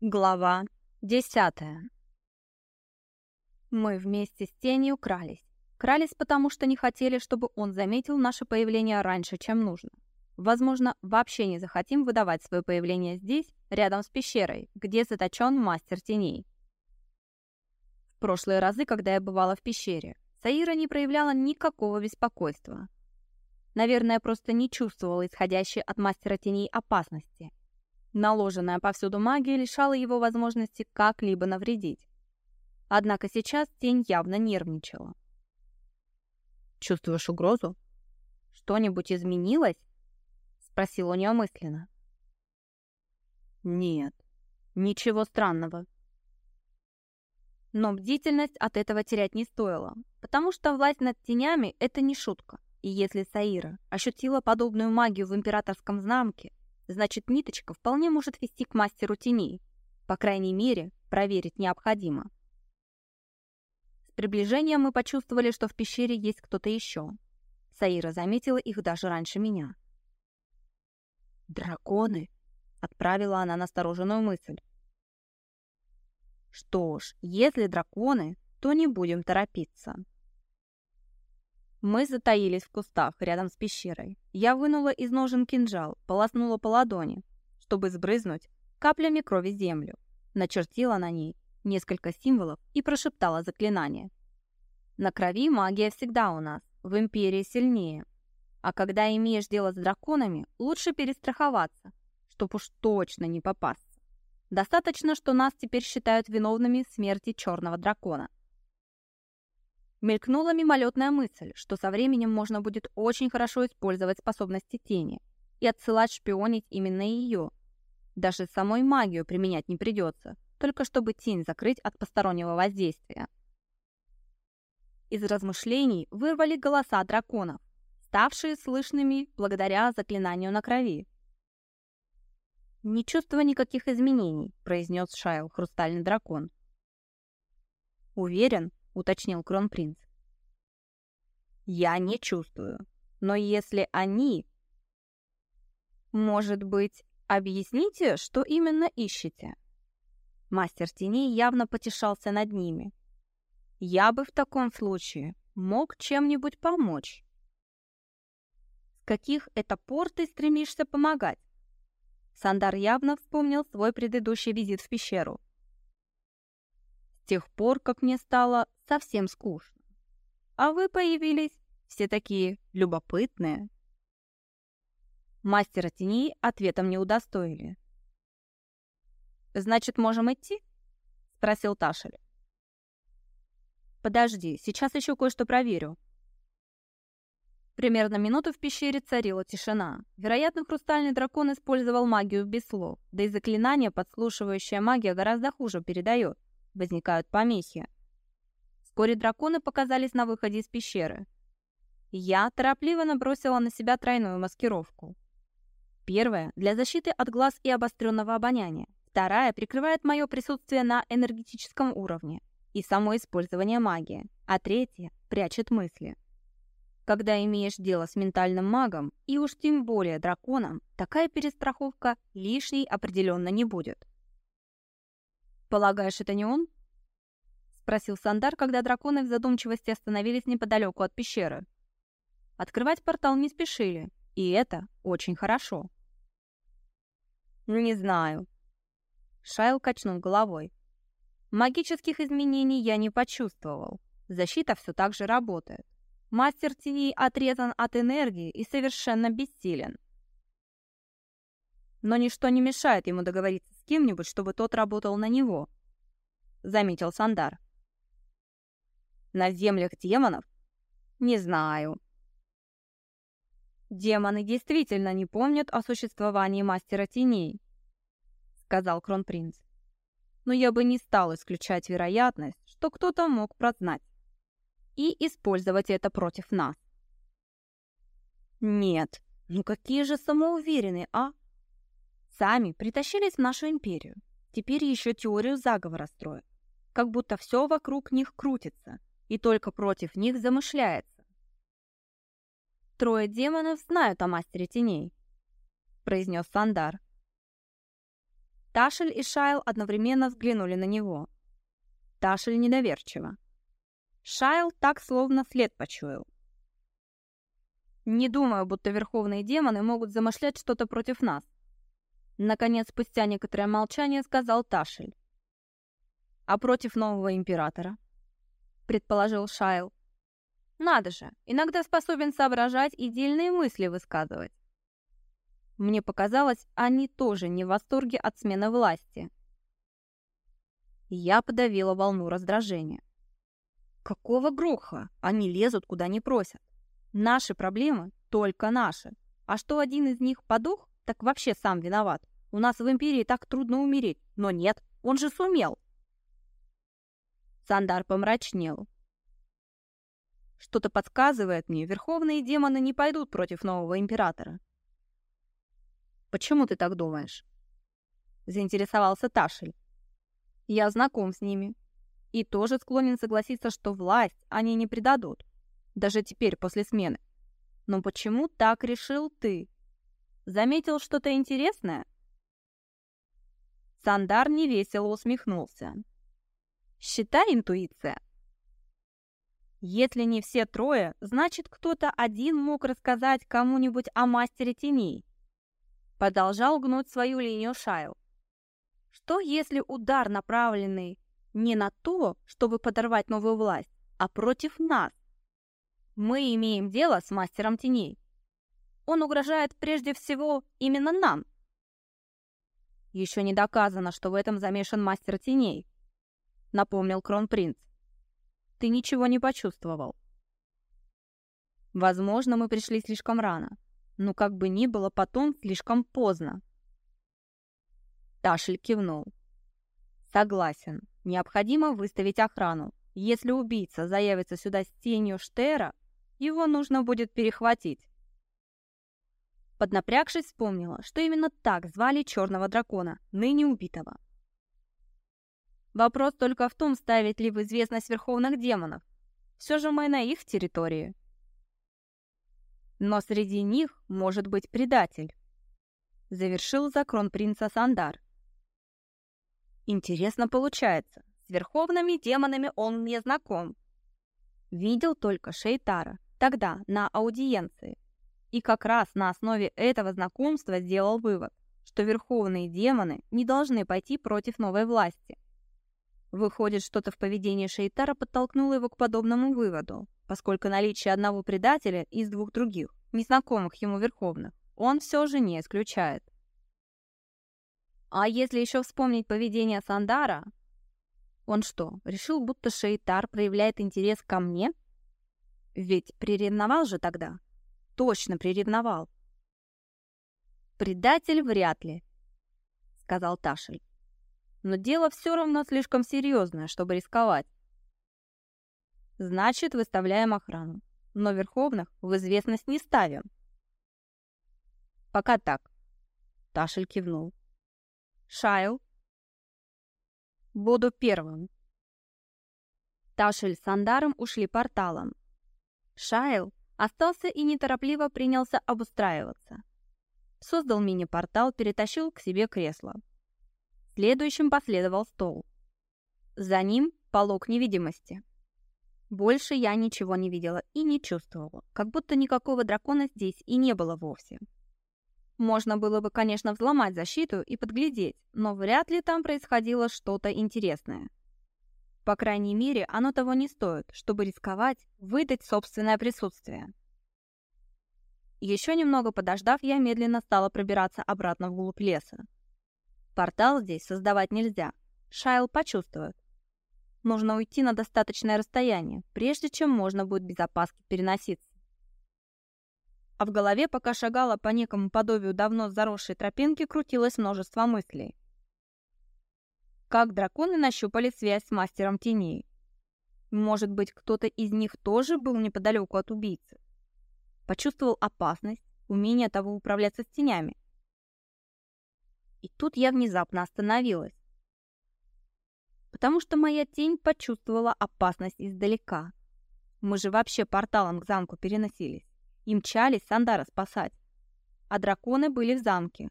Глава десятая. Мы вместе с тенью крались. Крались, потому что не хотели, чтобы он заметил наше появление раньше, чем нужно. Возможно, вообще не захотим выдавать свое появление здесь, рядом с пещерой, где заточен мастер теней. В прошлые разы, когда я бывала в пещере, Саира не проявляла никакого беспокойства. Наверное, просто не чувствовала исходящей от мастера теней опасности. Наложенная повсюду магия лишала его возможности как-либо навредить. Однако сейчас тень явно нервничала. «Чувствуешь угрозу? Что-нибудь изменилось?» — спросил у нее мысленно. «Нет, ничего странного». Но бдительность от этого терять не стоило, потому что власть над тенями — это не шутка. И если Саира ощутила подобную магию в императорском замке, значит, ниточка вполне может вести к мастеру теней. По крайней мере, проверить необходимо. С приближением мы почувствовали, что в пещере есть кто-то еще. Саира заметила их даже раньше меня. «Драконы!» — отправила она настороженную мысль. «Что ж, если драконы, то не будем торопиться». Мы затаились в кустах рядом с пещерой. Я вынула из ножен кинжал, полоснула по ладони, чтобы сбрызнуть каплями крови землю. Начертила на ней несколько символов и прошептала заклинание. На крови магия всегда у нас, в Империи сильнее. А когда имеешь дело с драконами, лучше перестраховаться, чтоб уж точно не попасться. Достаточно, что нас теперь считают виновными смерти черного дракона. Мелькнула мимолетная мысль, что со временем можно будет очень хорошо использовать способности тени и отсылать шпионить именно ее. Даже самой магию применять не придется, только чтобы тень закрыть от постороннего воздействия. Из размышлений вырвали голоса драконов, ставшие слышными благодаря заклинанию на крови. «Не чувствую никаких изменений», — произнес Шайл, хрустальный дракон. «Уверен, уточнил кронпринц. Я не чувствую. Но если они... Может быть, объясните, что именно ищете? Мастер теней явно потешался над ними. Я бы в таком случае мог чем-нибудь помочь. С каких это пор ты стремишься помогать? Сандар явно вспомнил свой предыдущий визит в пещеру тех пор, как мне стало совсем скучно. А вы появились все такие любопытные. Мастера теней ответом не удостоили. «Значит, можем идти?» — спросил Ташель. «Подожди, сейчас еще кое-что проверю». Примерно минуту в пещере царила тишина. Вероятно, хрустальный дракон использовал магию без слов, да и заклинание подслушивающая магия гораздо хуже передает возникают помехи. Вскоре драконы показались на выходе из пещеры. Я торопливо набросила на себя тройную маскировку. Первая – для защиты от глаз и обостренного обоняния. Вторая прикрывает мое присутствие на энергетическом уровне и само использование магии. А третья прячет мысли. Когда имеешь дело с ментальным магом, и уж тем более драконом, такая перестраховка лишней определенно не будет. «Полагаешь, это не он?» — спросил Сандар, когда драконы в задумчивости остановились неподалеку от пещеры. Открывать портал не спешили, и это очень хорошо. «Не знаю». Шайл качнул головой. «Магических изменений я не почувствовал. Защита все так же работает. Мастер теней отрезан от энергии и совершенно бессилен. Но ничто не мешает ему договориться кем-нибудь, чтобы тот работал на него, заметил Сандар. На землях демонов? Не знаю. Демоны действительно не помнят о существовании мастера теней, сказал кронпринц. Но я бы не стал исключать вероятность, что кто-то мог прознать и использовать это против нас. Нет, ну какие же самоуверенные, а? Сами притащились в нашу империю. Теперь еще теорию заговора строят. Как будто все вокруг них крутится, и только против них замышляется. «Трое демонов знают о мастере теней», — произнес Сандар. Ташель и Шайл одновременно взглянули на него. Ташель недоверчиво. Шайл так словно след почуял. Не думаю, будто верховные демоны могут замышлять что-то против нас. Наконец, спустя некоторое молчание, сказал Ташель. А против нового императора? Предположил Шайл. Надо же, иногда способен соображать и дельные мысли высказывать. Мне показалось, они тоже не в восторге от смены власти. Я подавила волну раздражения. Какого гроха? Они лезут, куда не просят. Наши проблемы только наши. А что один из них подох, так вообще сам виноват. У нас в Империи так трудно умереть. Но нет, он же сумел. Сандар помрачнел. Что-то подсказывает мне, верховные демоны не пойдут против нового императора. Почему ты так думаешь? Заинтересовался Ташель. Я знаком с ними. И тоже склонен согласиться, что власть они не предадут даже теперь, после смены. Но почему так решил ты? Заметил что-то интересное?» Сандар невесело усмехнулся. «Считай интуиция. Если не все трое, значит, кто-то один мог рассказать кому-нибудь о мастере теней. Продолжал гнуть свою линию Шайл. Что если удар направленный не на то, чтобы подорвать новую власть, а против нас? Мы имеем дело с мастером теней. Он угрожает прежде всего именно нам. Еще не доказано, что в этом замешан мастер теней, напомнил кронпринц. Ты ничего не почувствовал. Возможно, мы пришли слишком рано, но как бы ни было, потом слишком поздно. Ташель кивнул. Согласен, необходимо выставить охрану. Если убийца заявится сюда с тенью Штера, его нужно будет перехватить. Поднапрягшись, вспомнила, что именно так звали черного дракона, ныне убитого. Вопрос только в том, ставить ли в известность верховных демонов. Все же мы на их территории. Но среди них может быть предатель. Завершил закон принца Сандар. Интересно получается, с верховными демонами он мне знаком. Видел только Шейтара, тогда на аудиенции. И как раз на основе этого знакомства сделал вывод, что верховные демоны не должны пойти против новой власти. Выходит, что-то в поведении Шейтара подтолкнуло его к подобному выводу, поскольку наличие одного предателя из двух других, незнакомых ему верховных, он все же не исключает. А если еще вспомнить поведение Сандара, он что, решил, будто Шейтар проявляет интерес ко мне – ведь приревновал же тогда. Точно приревновал. «Предатель вряд ли», — сказал Ташель. «Но дело все равно слишком серьезное, чтобы рисковать. Значит, выставляем охрану, но Верховных в известность не ставим». «Пока так», — Ташель кивнул. «Шайл?» «Буду первым». Ташель с Андаром ушли порталом, Шайл остался и неторопливо принялся обустраиваться. Создал мини-портал, перетащил к себе кресло. Следующим последовал стол. За ним полог невидимости. Больше я ничего не видела и не чувствовала, как будто никакого дракона здесь и не было вовсе. Можно было бы, конечно, взломать защиту и подглядеть, но вряд ли там происходило что-то интересное. По крайней мере, оно того не стоит, чтобы рисковать, выдать собственное присутствие. Еще немного подождав, я медленно стала пробираться обратно вглубь леса. Портал здесь создавать нельзя. Шайл почувствует. Нужно уйти на достаточное расстояние, прежде чем можно будет без опаски переноситься. А в голове, пока шагала по некому подобию давно заросшей тропинки, крутилось множество мыслей как драконы нащупали связь с мастером теней. Может быть, кто-то из них тоже был неподалеку от убийцы. Почувствовал опасность, умение того управляться с тенями. И тут я внезапно остановилась. Потому что моя тень почувствовала опасность издалека. Мы же вообще порталом к замку переносились. И мчались Сандара спасать. А драконы были в замке.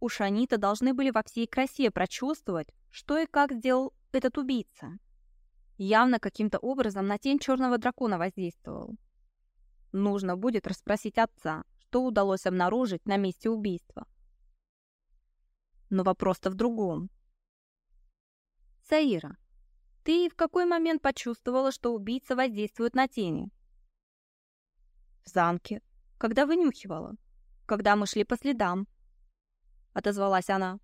Уж они-то должны были во всей красе прочувствовать, что и как сделал этот убийца. Явно каким-то образом на тень черного дракона воздействовал. Нужно будет расспросить отца, что удалось обнаружить на месте убийства. Но вопрос-то в другом. Саира, ты в какой момент почувствовала, что убийца воздействует на тени? В замке, когда вынюхивала, когда мы шли по следам. Отозвалась она.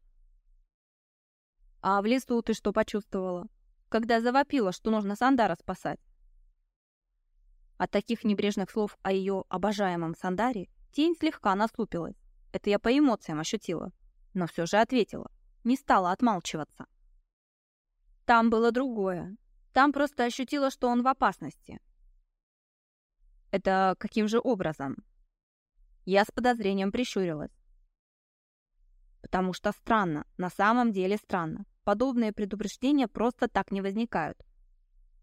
А в лесу ты что почувствовала, когда завопила, что нужно Сандара спасать? От таких небрежных слов о ее обожаемом Сандаре тень слегка наступилась. Это я по эмоциям ощутила но все же ответила. Не стала отмалчиваться. Там было другое. Там просто ощутила, что он в опасности. Это каким же образом? Я с подозрением прищурилась. Потому что странно, на самом деле странно. Подобные предупреждения просто так не возникают.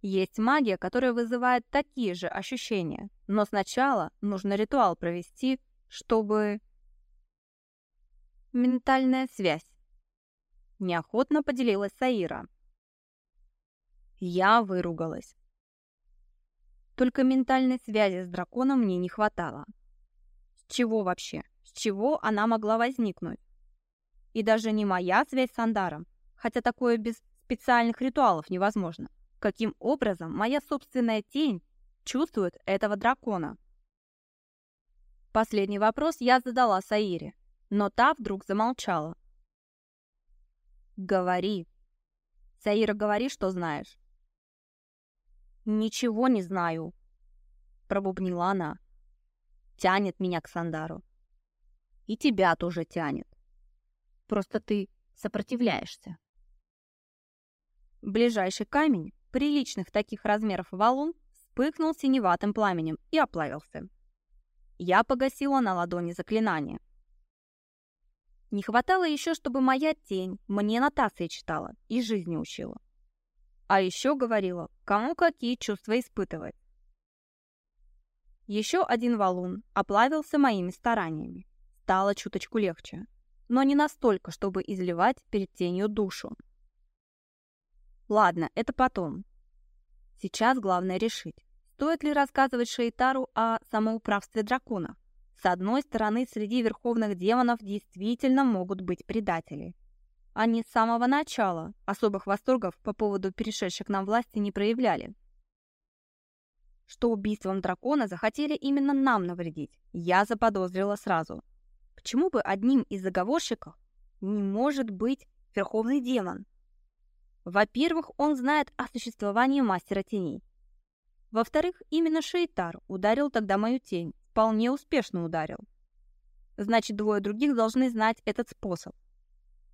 Есть магия, которая вызывает такие же ощущения, но сначала нужно ритуал провести, чтобы... Ментальная связь. Неохотно поделилась Саира. Я выругалась. Только ментальной связи с драконом мне не хватало. С чего вообще? С чего она могла возникнуть? И даже не моя связь с Андаром, хотя такое без специальных ритуалов невозможно. Каким образом моя собственная тень чувствует этого дракона? Последний вопрос я задала Саире, но та вдруг замолчала. «Говори. Саира, говори, что знаешь». «Ничего не знаю», — пробубнила она. «Тянет меня к Сандару. И тебя тоже тянет. Просто ты сопротивляешься». Ближайший камень, приличных таких размеров валун, вспыхнул синеватым пламенем и оплавился. Я погасила на ладони заклинание — не хватало еще, чтобы моя тень мне нотации читала и жизни учила. А еще говорила, кому какие чувства испытывать. Еще один валун оплавился моими стараниями. Стало чуточку легче, но не настолько, чтобы изливать перед тенью душу. Ладно, это потом. Сейчас главное решить, стоит ли рассказывать Шейтару о самоуправстве дракона. С одной стороны, среди верховных демонов действительно могут быть предатели. Они с самого начала особых восторгов по поводу перешедших нам власти не проявляли. Что убийством дракона захотели именно нам навредить, я заподозрила сразу. Почему бы одним из заговорщиков не может быть верховный демон? Во-первых, он знает о существовании мастера теней. Во-вторых, именно Шейтар ударил тогда мою тень, вполне успешно ударил. Значит, двое других должны знать этот способ.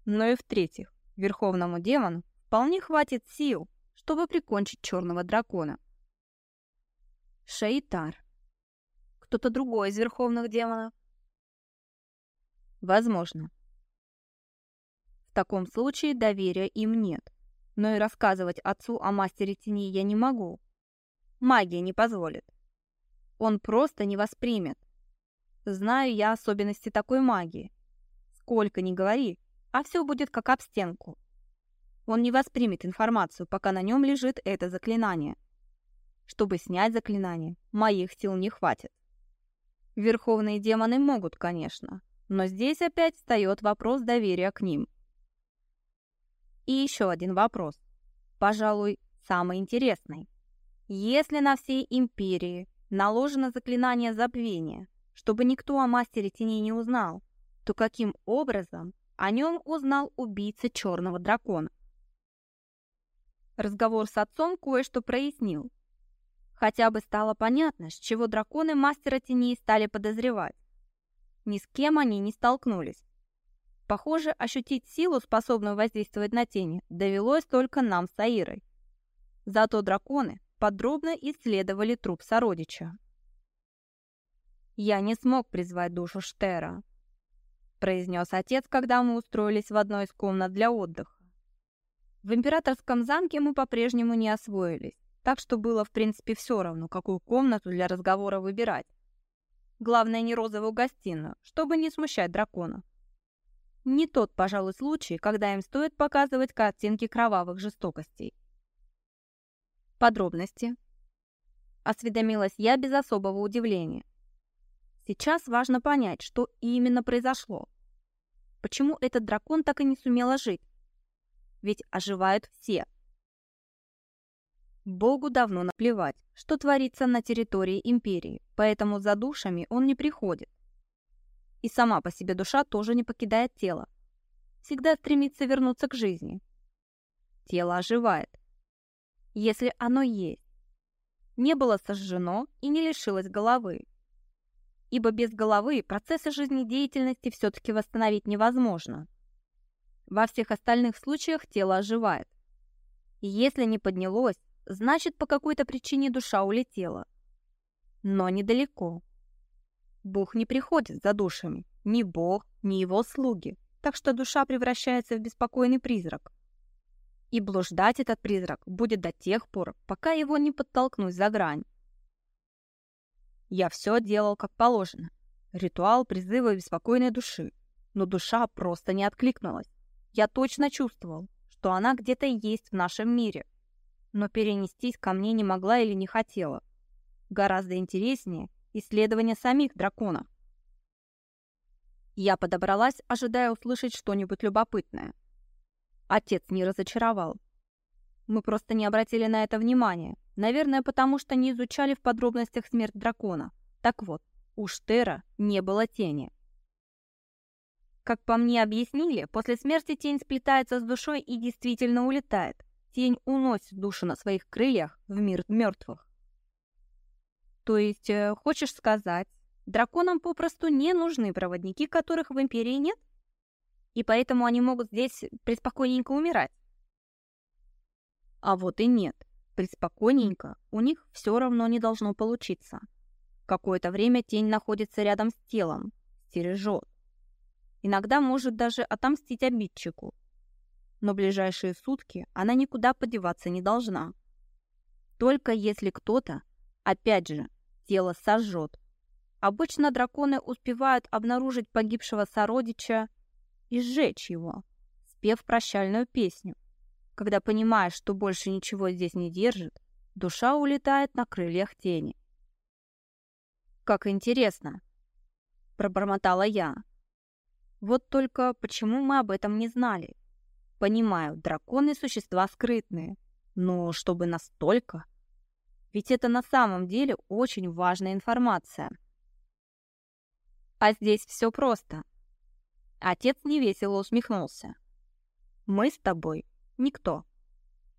Но и в-третьих, Верховному демону вполне хватит сил, чтобы прикончить черного дракона. Шейтар. Кто-то другой из верховных демонов? Возможно. В таком случае доверия им нет. Но и рассказывать отцу о мастере тени я не могу. Магия не позволит он просто не воспримет. Знаю я особенности такой магии. Сколько ни говори, а все будет как об стенку. Он не воспримет информацию, пока на нем лежит это заклинание. Чтобы снять заклинание, моих сил не хватит. Верховные демоны могут, конечно, но здесь опять встает вопрос доверия к ним. И еще один вопрос, пожалуй, самый интересный. Если на всей империи наложено заклинание забвения, чтобы никто о мастере теней не узнал, то каким образом о нем узнал убийца черного дракона? Разговор с отцом кое-что прояснил. Хотя бы стало понятно, с чего драконы мастера теней стали подозревать. Ни с кем они не столкнулись. Похоже, ощутить силу, способную воздействовать на тени, довелось только нам с Аирой. Зато драконы подробно исследовали труп сородича. «Я не смог призвать душу Штера», — произнес отец, когда мы устроились в одной из комнат для отдыха. В императорском замке мы по-прежнему не освоились, так что было в принципе все равно, какую комнату для разговора выбирать. Главное, не розовую гостиную, чтобы не смущать дракона. Не тот, пожалуй, случай, когда им стоит показывать картинки кровавых жестокостей. Подробности. Осведомилась я без особого удивления. Сейчас важно понять, что именно произошло. Почему этот дракон так и не сумел ожить? Ведь оживают все. Богу давно наплевать, что творится на территории Империи, поэтому за душами он не приходит. И сама по себе душа тоже не покидает тело. Всегда стремится вернуться к жизни. Тело оживает. Если оно есть. Не было сожжено и не лишилось головы. Ибо без головы процессы жизнедеятельности все-таки восстановить невозможно. Во всех остальных случаях тело оживает. Если не поднялось, значит, по какой-то причине душа улетела. Но недалеко. Бог не приходит за душами. Ни Бог, ни его слуги. Так что душа превращается в беспокойный призрак. И блуждать этот призрак будет до тех пор, пока его не подтолкнуть за грань. Я все делал как положено. Ритуал призыва беспокойной души. Но душа просто не откликнулась. Я точно чувствовал, что она где-то есть в нашем мире. Но перенестись ко мне не могла или не хотела. Гораздо интереснее исследование самих драконов. Я подобралась, ожидая услышать что-нибудь любопытное. Отец не разочаровал. Мы просто не обратили на это внимания. Наверное, потому что не изучали в подробностях смерть дракона. Так вот, у Штера не было тени. Как по мне объяснили, после смерти тень сплетается с душой и действительно улетает. Тень уносит душу на своих крыльях в мир мертвых. То есть, э, хочешь сказать, драконам попросту не нужны проводники, которых в Империи нет? И поэтому они могут здесь преспокойненько умирать? А вот и нет. Преспокойненько у них все равно не должно получиться. Какое-то время тень находится рядом с телом, стережет. Иногда может даже отомстить обидчику. Но ближайшие сутки она никуда подеваться не должна. Только если кто-то, опять же, тело сожжет. Обычно драконы успевают обнаружить погибшего сородича и сжечь его, спев прощальную песню. Когда понимаешь, что больше ничего здесь не держит, душа улетает на крыльях тени. «Как интересно!» – пробормотала я. «Вот только почему мы об этом не знали? Понимаю, драконы – существа скрытные, но чтобы настолько...» Ведь это на самом деле очень важная информация. А здесь все просто. Отец невесело усмехнулся. Мы с тобой никто.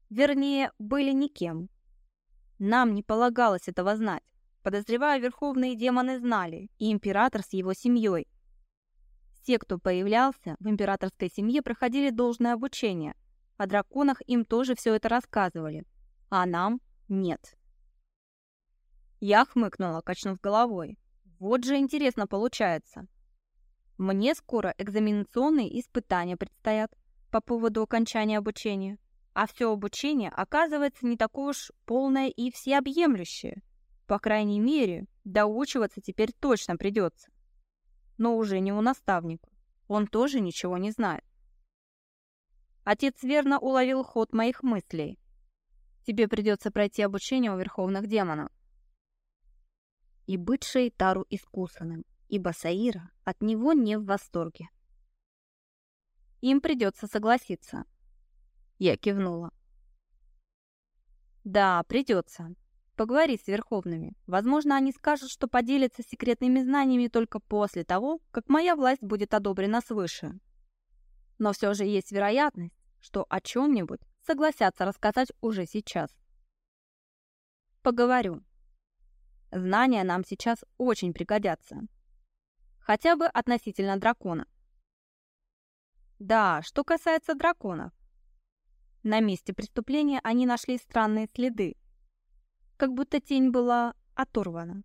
Вернее, были никем. Нам не полагалось этого знать. Подозреваю, верховные демоны знали, и император с его семьей. Все, кто появлялся в императорской семье, проходили должное обучение. О драконах им тоже все это рассказывали, а нам нет. Я хмыкнула, качнув головой. Вот же интересно получается. Мне скоро экзаменационные испытания предстоят по поводу окончания обучения. А все обучение оказывается не такое уж полное и всеобъемлющее. По крайней мере, доучиваться теперь точно придется. Но уже не у наставника. Он тоже ничего не знает. Отец верно уловил ход моих мыслей. Тебе придется пройти обучение у верховных демонов и быть Шейтару искусанным, ибо Саира от него не в восторге. Им придется согласиться. Я кивнула. Да, придется. Поговори с Верховными. Возможно, они скажут, что поделятся секретными знаниями только после того, как моя власть будет одобрена свыше. Но все же есть вероятность, что о чем-нибудь согласятся рассказать уже сейчас. Поговорю. Знания нам сейчас очень пригодятся. Хотя бы относительно дракона. Да, что касается драконов. На месте преступления они нашли странные следы. Как будто тень была оторвана.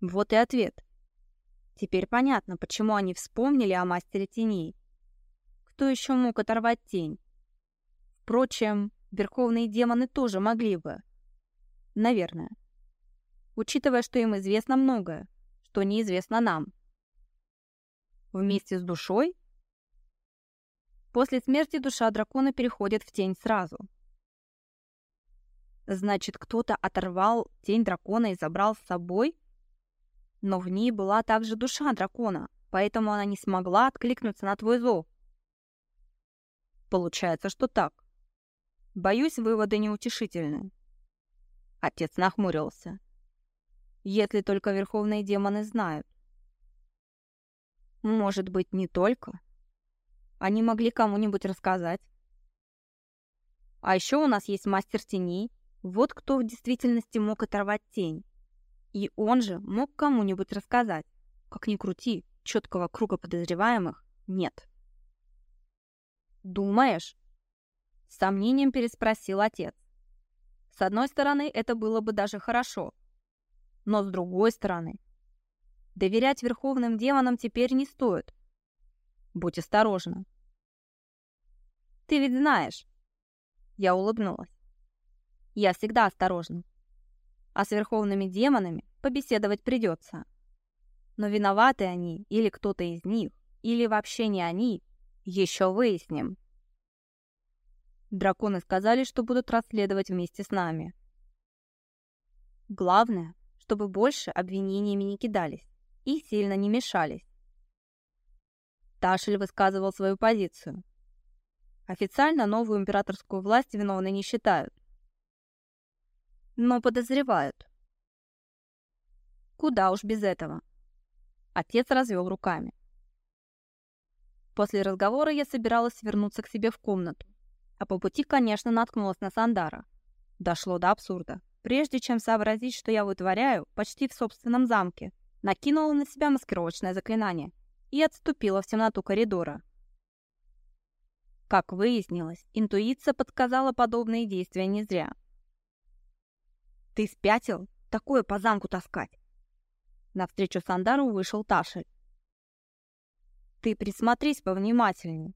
Вот и ответ. Теперь понятно, почему они вспомнили о мастере теней. Кто еще мог оторвать тень? Впрочем, верховные демоны тоже могли бы. Наверное учитывая, что им известно многое, что неизвестно нам. Вместе с душой? После смерти душа дракона переходит в тень сразу. Значит, кто-то оторвал тень дракона и забрал с собой? Но в ней была также душа дракона, поэтому она не смогла откликнуться на твой зов. Получается, что так. Боюсь, выводы неутешительны. Отец нахмурился. Если только верховные демоны знают. Может быть, не только. Они могли кому-нибудь рассказать. А еще у нас есть мастер теней. Вот кто в действительности мог оторвать тень. И он же мог кому-нибудь рассказать. Как ни крути, четкого круга подозреваемых нет. «Думаешь?» С сомнением переспросил отец. С одной стороны, это было бы даже хорошо. Но с другой стороны, доверять верховным демонам теперь не стоит. Будь осторожна. Ты ведь знаешь. Я улыбнулась. Я всегда осторожна. А с верховными демонами побеседовать придется. Но виноваты они или кто-то из них, или вообще не они, еще выясним. Драконы сказали, что будут расследовать вместе с нами. Главное, чтобы больше обвинениями не кидались и сильно не мешались. Ташель высказывал свою позицию. Официально новую императорскую власть виновной не считают. Но подозревают. Куда уж без этого. Отец развел руками. После разговора я собиралась вернуться к себе в комнату, а по пути, конечно, наткнулась на Сандара. Дошло до абсурда. Прежде чем сообразить, что я вытворяю, почти в собственном замке, накинула на себя маскировочное заклинание и отступила в темноту коридора. Как выяснилось, интуиция подсказала подобные действия не зря. «Ты спятил? Такое по замку таскать!» Навстречу Сандару вышел Ташель. «Ты присмотрись повнимательней!»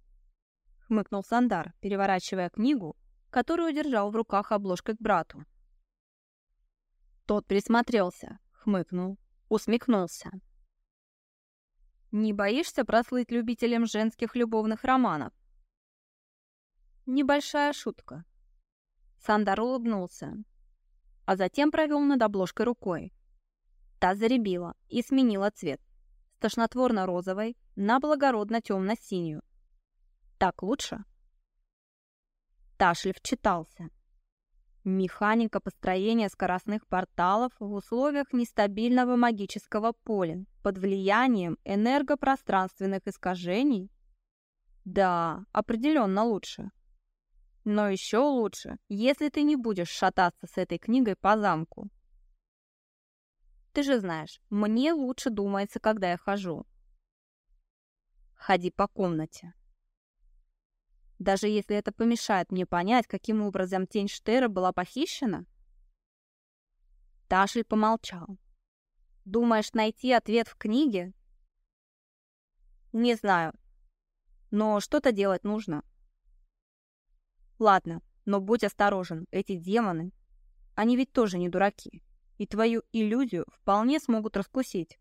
Хмыкнул Сандар, переворачивая книгу, которую держал в руках обложкой к брату. Тот присмотрелся, хмыкнул, усмехнулся. «Не боишься прослыть любителем женских любовных романов?» Небольшая шутка. Сандар улыбнулся, а затем провел над обложкой рукой. Та заребила и сменила цвет с тошнотворно-розовой на благородно-темно-синюю. Так лучше? Ташлев читался. Механика построения скоростных порталов в условиях нестабильного магического поля под влиянием энергопространственных искажений? Да, определенно лучше. Но еще лучше, если ты не будешь шататься с этой книгой по замку. Ты же знаешь, мне лучше думается, когда я хожу. Ходи по комнате. Даже если это помешает мне понять, каким образом тень Штера была похищена? Ташель помолчал. Думаешь найти ответ в книге? Не знаю. Но что-то делать нужно. Ладно, но будь осторожен, эти демоны, они ведь тоже не дураки, и твою иллюзию вполне смогут раскусить.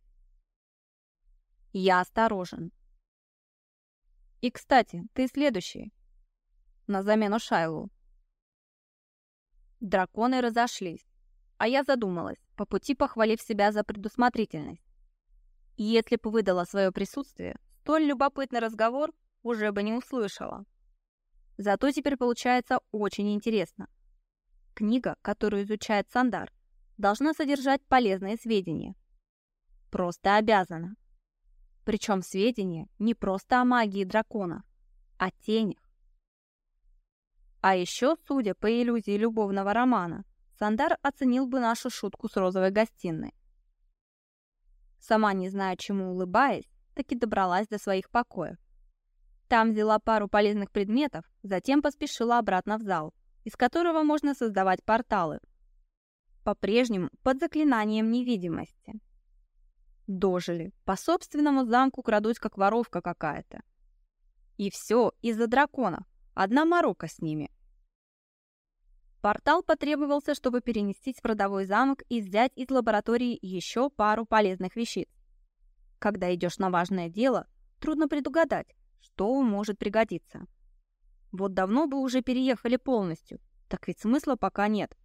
Я осторожен. И, кстати, ты следующий. На замену Шайлу. Драконы разошлись, а я задумалась, по пути похвалив себя за предусмотрительность. И если бы выдала свое присутствие, столь любопытный разговор уже бы не услышала. Зато теперь получается очень интересно. Книга, которую изучает Сандар, должна содержать полезные сведения. Просто обязана. Причем сведения не просто о магии дракона, о тенях. А еще, судя по иллюзии любовного романа, Сандар оценил бы нашу шутку с розовой гостиной. Сама не зная, чему улыбаясь, таки добралась до своих покоев. Там взяла пару полезных предметов, затем поспешила обратно в зал, из которого можно создавать порталы. По-прежнему под заклинанием невидимости. Дожили. По собственному замку крадусь, как воровка какая-то. И все из-за драконов. Одна морока с ними. Портал потребовался, чтобы перенестись в родовой замок и взять из лаборатории еще пару полезных вещиц. Когда идешь на важное дело, трудно предугадать, что может пригодиться. Вот давно бы уже переехали полностью, так ведь смысла пока нет.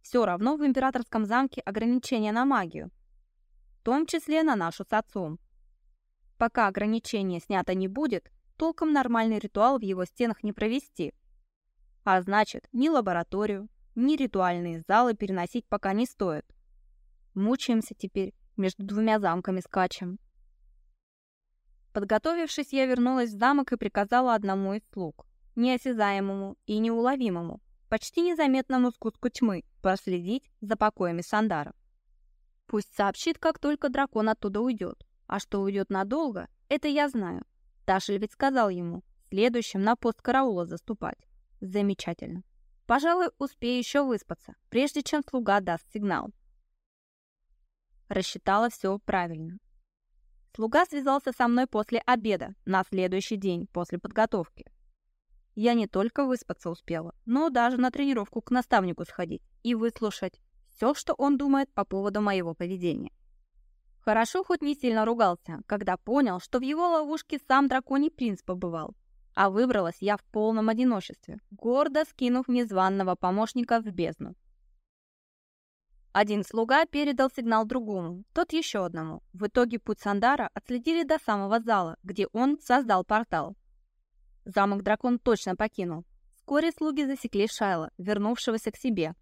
Все равно в императорском замке ограничения на магию, в том числе на нашу с отцом. Пока ограничение снято не будет, толком нормальный ритуал в его стенах не провести. А значит, ни лабораторию, ни ритуальные залы переносить пока не стоит. Мучаемся теперь, между двумя замками скачем. Подготовившись, я вернулась в замок и приказала одному из слуг, неосязаемому и неуловимому, почти незаметному скутку тьмы, проследить за покоями Сандара. Пусть сообщит, как только дракон оттуда уйдет. А что уйдет надолго, это я знаю. Ташель ведь сказал ему, следующим на пост караула заступать. Замечательно. Пожалуй, успею еще выспаться, прежде чем слуга даст сигнал. Рассчитала все правильно. Слуга связался со мной после обеда, на следующий день, после подготовки. Я не только выспаться успела, но даже на тренировку к наставнику сходить и выслушать все, что он думает по поводу моего поведения. Хорошо хоть не сильно ругался, когда понял, что в его ловушке сам драконий принц побывал. А выбралась я в полном одиночестве, гордо скинув незваного помощника в бездну. Один слуга передал сигнал другому, тот еще одному. В итоге путь Сандара отследили до самого зала, где он создал портал. Замок дракон точно покинул. Вскоре слуги засекли Шайла, вернувшегося к себе,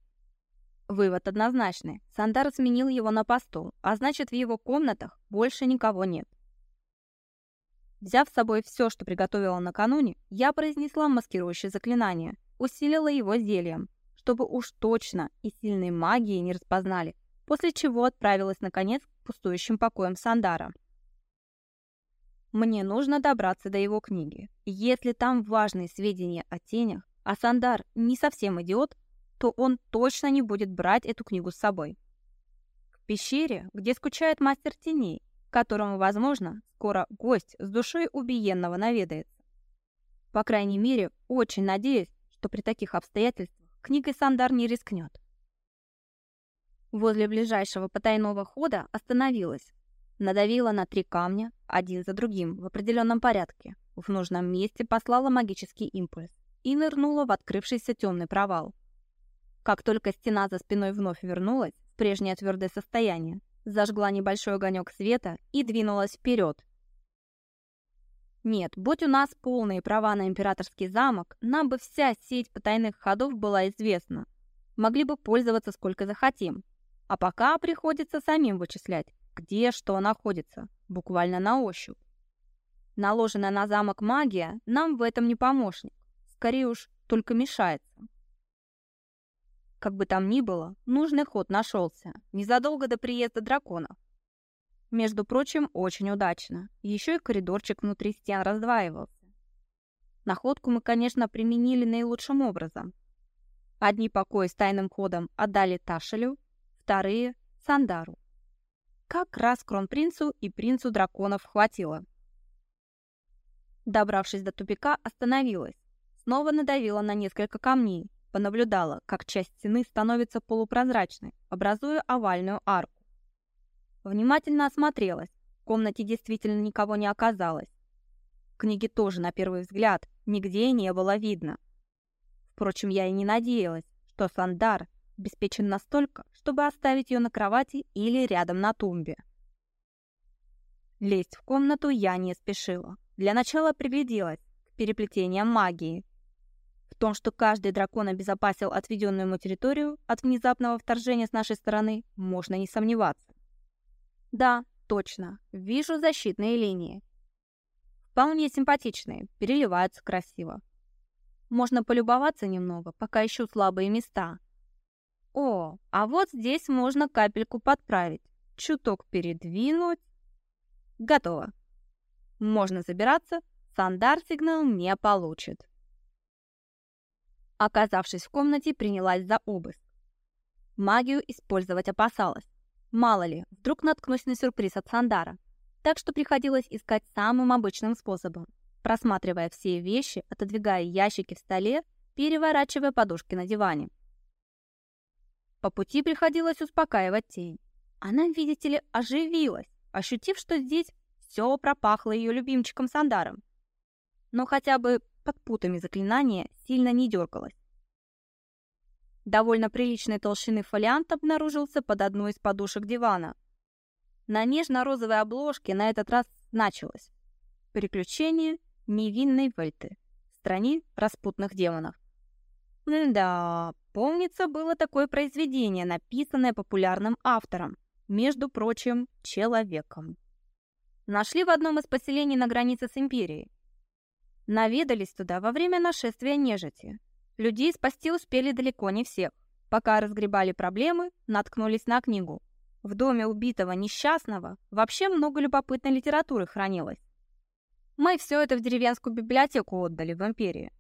Вывод однозначный. Сандар сменил его на посту, а значит, в его комнатах больше никого нет. Взяв с собой все, что приготовила накануне, я произнесла маскирующее заклинание, усилила его зельем, чтобы уж точно и сильной магии не распознали, после чего отправилась, наконец, к пустующим покоям Сандара. Мне нужно добраться до его книги. Если там важные сведения о тенях, а Сандар не совсем идиот, то он точно не будет брать эту книгу с собой. К пещере, где скучает мастер теней, которому, возможно, скоро гость с душой убиенного наведается. По крайней мере, очень надеюсь, что при таких обстоятельствах книгой Сандар не рискнет. Возле ближайшего потайного хода остановилась, надавила на три камня, один за другим, в определенном порядке. В нужном месте послала магический импульс и нырнула в открывшийся темный провал. Как только стена за спиной вновь вернулась в прежнее твердое состояние, зажгла небольшой огонек света и двинулась вперед. Нет, будь у нас полные права на императорский замок, нам бы вся сеть потайных ходов была известна. Могли бы пользоваться сколько захотим. А пока приходится самим вычислять, где что находится, буквально на ощупь. Наложенная на замок магия нам в этом не помощник, скорее уж только мешается. Как бы там ни было, нужный ход нашелся, незадолго до приезда драконов. Между прочим, очень удачно. Еще и коридорчик внутри стен раздваивался. Находку мы, конечно, применили наилучшим образом. Одни покои с тайным ходом отдали Ташелю, вторые — Сандару. Как раз кронпринцу и принцу драконов хватило. Добравшись до тупика, остановилась. Снова надавила на несколько камней, понаблюдала, как часть стены становится полупрозрачной, образуя овальную арку. Внимательно осмотрелась. В комнате действительно никого не оказалось. Книги тоже, на первый взгляд, нигде не было видно. Впрочем, я и не надеялась, что Сандар обеспечен настолько, чтобы оставить ее на кровати или рядом на тумбе. Лезть в комнату я не спешила. Для начала пригляделась к переплетениям магии, в том, что каждый дракон обезопасил отведенную ему территорию от внезапного вторжения с нашей стороны, можно не сомневаться. Да, точно, вижу защитные линии. Вполне симпатичные, переливаются красиво. Можно полюбоваться немного, пока ищу слабые места. О, а вот здесь можно капельку подправить, чуток передвинуть. Готово. Можно забираться, Сандар сигнал не получит. Оказавшись в комнате, принялась за обыск. Магию использовать опасалась. Мало ли, вдруг наткнусь на сюрприз от Сандара. Так что приходилось искать самым обычным способом. Просматривая все вещи, отодвигая ящики в столе, переворачивая подушки на диване. По пути приходилось успокаивать тень. Она, видите ли, оживилась, ощутив, что здесь все пропахло ее любимчиком Сандаром. Но хотя бы под путами заклинания сильно не дергалось. Довольно приличной толщины фолиант обнаружился под одной из подушек дивана. На нежно-розовой обложке на этот раз значилось «Приключения невинной Вельты в стране распутных демонов». Да, помнится, было такое произведение, написанное популярным автором, между прочим, человеком. Нашли в одном из поселений на границе с Империей. Наведались туда во время нашествия нежити. Людей спасти успели далеко не всех. Пока разгребали проблемы, наткнулись на книгу. В доме убитого несчастного вообще много любопытной литературы хранилось. Мы все это в деревенскую библиотеку отдали в империи.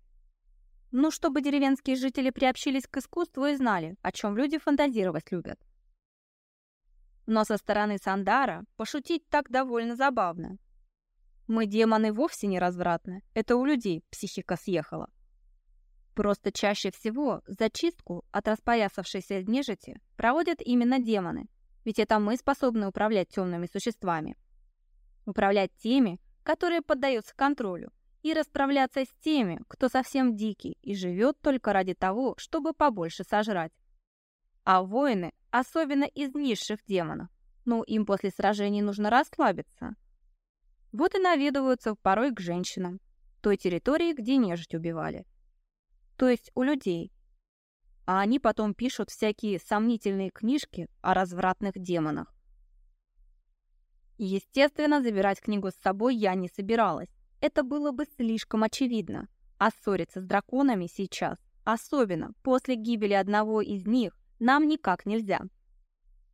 Ну, чтобы деревенские жители приобщились к искусству и знали, о чем люди фантазировать любят. Но со стороны Сандара пошутить так довольно забавно. Мы демоны вовсе не развратны, это у людей психика съехала. Просто чаще всего зачистку от распоясавшейся нежити проводят именно демоны, ведь это мы способны управлять темными существами. Управлять теми, которые поддаются контролю, и расправляться с теми, кто совсем дикий и живет только ради того, чтобы побольше сожрать. А воины, особенно из низших демонов, ну, им после сражений нужно расслабиться. Вот и наведываются порой к женщинам, той территории, где нежить убивали. То есть у людей. А они потом пишут всякие сомнительные книжки о развратных демонах. Естественно, забирать книгу с собой я не собиралась. Это было бы слишком очевидно. А ссориться с драконами сейчас, особенно после гибели одного из них, нам никак нельзя.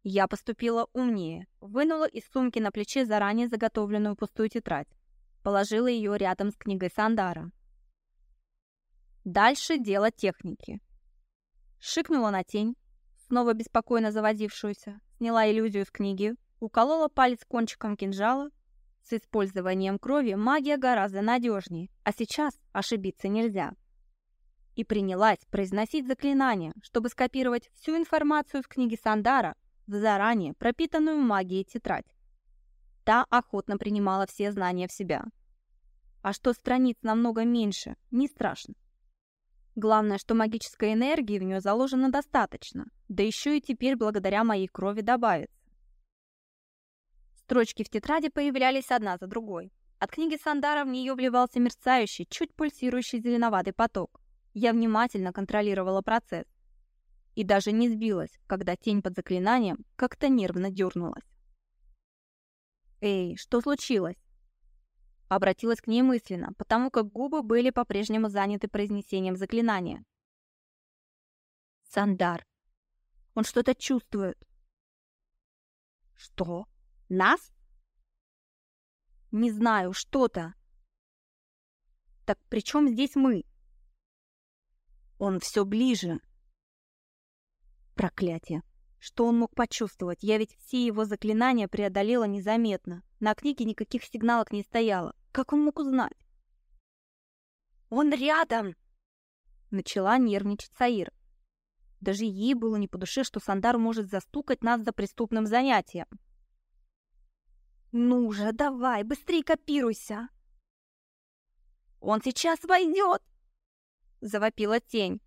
Я поступила умнее, вынула из сумки на плече заранее заготовленную пустую тетрадь, положила ее рядом с книгой Сандара. Дальше дело техники. Шикнула на тень, снова беспокойно завозившуюся, сняла иллюзию с книги, уколола палец кончиком кинжала с использованием крови магия гораздо надежнее, а сейчас ошибиться нельзя. И принялась произносить заклинания, чтобы скопировать всю информацию в книге Сандара в заранее пропитанную магией тетрадь. Та охотно принимала все знания в себя. А что страниц намного меньше, не страшно. Главное, что магической энергии в нее заложено достаточно, да еще и теперь благодаря моей крови добавится. Строчки в тетради появлялись одна за другой. От книги Сандара в нее вливался мерцающий, чуть пульсирующий зеленоватый поток. Я внимательно контролировала процесс. И даже не сбилась, когда тень под заклинанием как-то нервно дернулась. «Эй, что случилось?» Обратилась к ней мысленно, потому как губы были по-прежнему заняты произнесением заклинания. «Сандар. Он что-то чувствует». «Что?» Нас? Не знаю, что-то. Так при чем здесь мы? Он все ближе. Проклятие. Что он мог почувствовать? Я ведь все его заклинания преодолела незаметно. На книге никаких сигналов не стояло. Как он мог узнать? «Он рядом!» Начала нервничать Саир. Даже ей было не по душе, что Сандар может застукать нас за преступным занятием. «Ну же, давай, быстрее копируйся!» «Он сейчас войдет!» — завопила тень.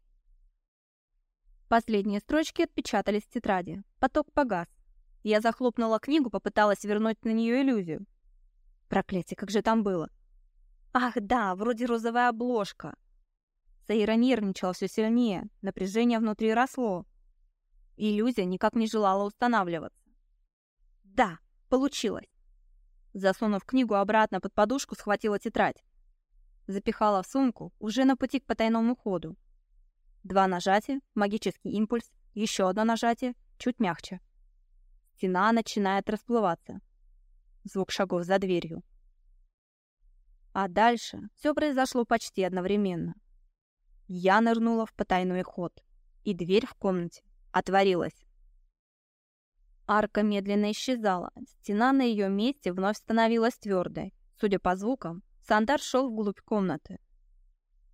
Последние строчки отпечатались в тетради. Поток погас. Я захлопнула книгу, попыталась вернуть на нее иллюзию. Проклятие, как же там было? Ах, да, вроде розовая обложка. Саира нервничала все сильнее, напряжение внутри росло. Иллюзия никак не желала устанавливаться. Да, получилось. Засунув книгу обратно под подушку, схватила тетрадь. Запихала в сумку, уже на пути к потайному ходу. Два нажатия, магический импульс, еще одно нажатие, чуть мягче. Стена начинает расплываться. Звук шагов за дверью. А дальше все произошло почти одновременно. Я нырнула в потайной ход, и дверь в комнате отворилась. Арка медленно исчезала, стена на ее месте вновь становилась твердой. Судя по звукам, Сандар шел вглубь комнаты.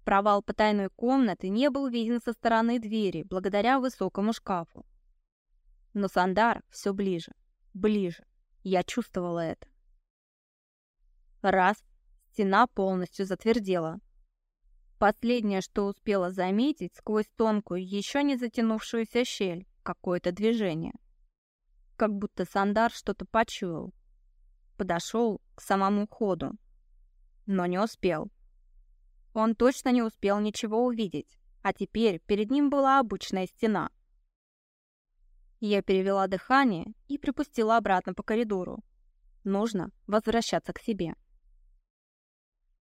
Провал потайной комнаты не был виден со стороны двери, благодаря высокому шкафу. Но Сандар все ближе, ближе. Я чувствовала это. Раз, стена полностью затвердела. Последнее, что успела заметить сквозь тонкую, еще не затянувшуюся щель, какое-то движение. Как будто Сандар что-то почуял. Подошел к самому ходу, но не успел. Он точно не успел ничего увидеть, а теперь перед ним была обычная стена. Я перевела дыхание и припустила обратно по коридору. Нужно возвращаться к себе.